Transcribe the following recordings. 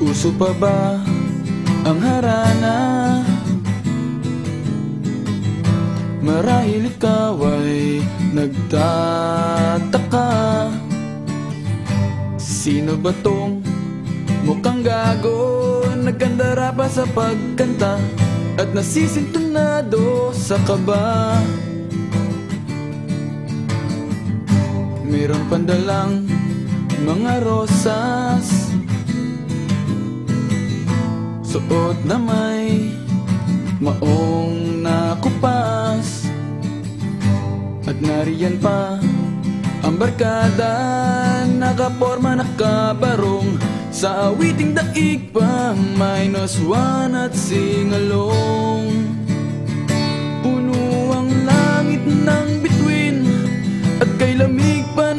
Puso pa ba ang harana? Marahil ikaw ay nagtataka. Sino ba tong mukhang gago Nagkandara pa sa pagkanta At nasisintunado sa kaba? Meron pandalang mga rosas Suot na may maong nakupas. At nariyan pa ang barkada Nakaporma nakabarong. Sa awiting daig pa Minus one at singalong. Puno ang langit ng bituin At kay lamig pa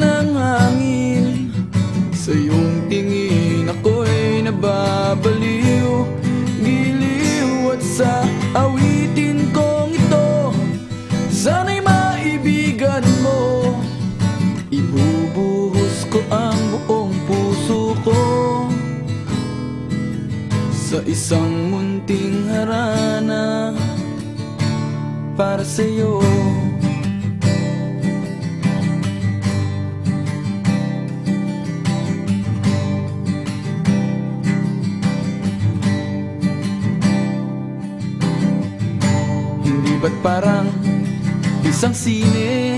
isang munting harana Para sa'yo. Hindi ba't parang isang sine?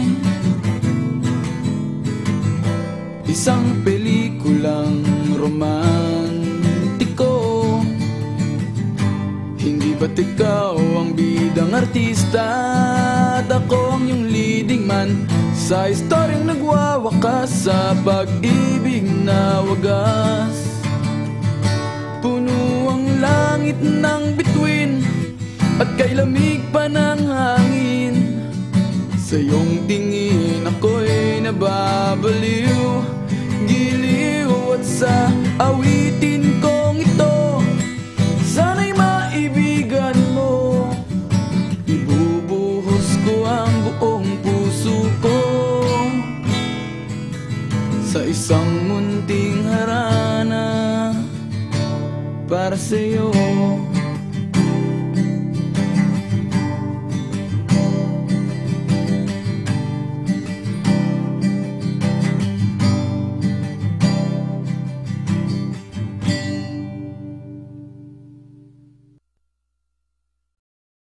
Isang pelikulang romantiko ba't ikaw ang bidang artista? At ako ang iyong leading man. Sa istoryang nagwawakas Sa pag-ibig na wagas. Puno ang langit ng bituin At kay lamig pa ng hangin. Sa iyong tingin ako'y nababaliw Giliw at sa awitin Sa isang munting harana Para sa'yo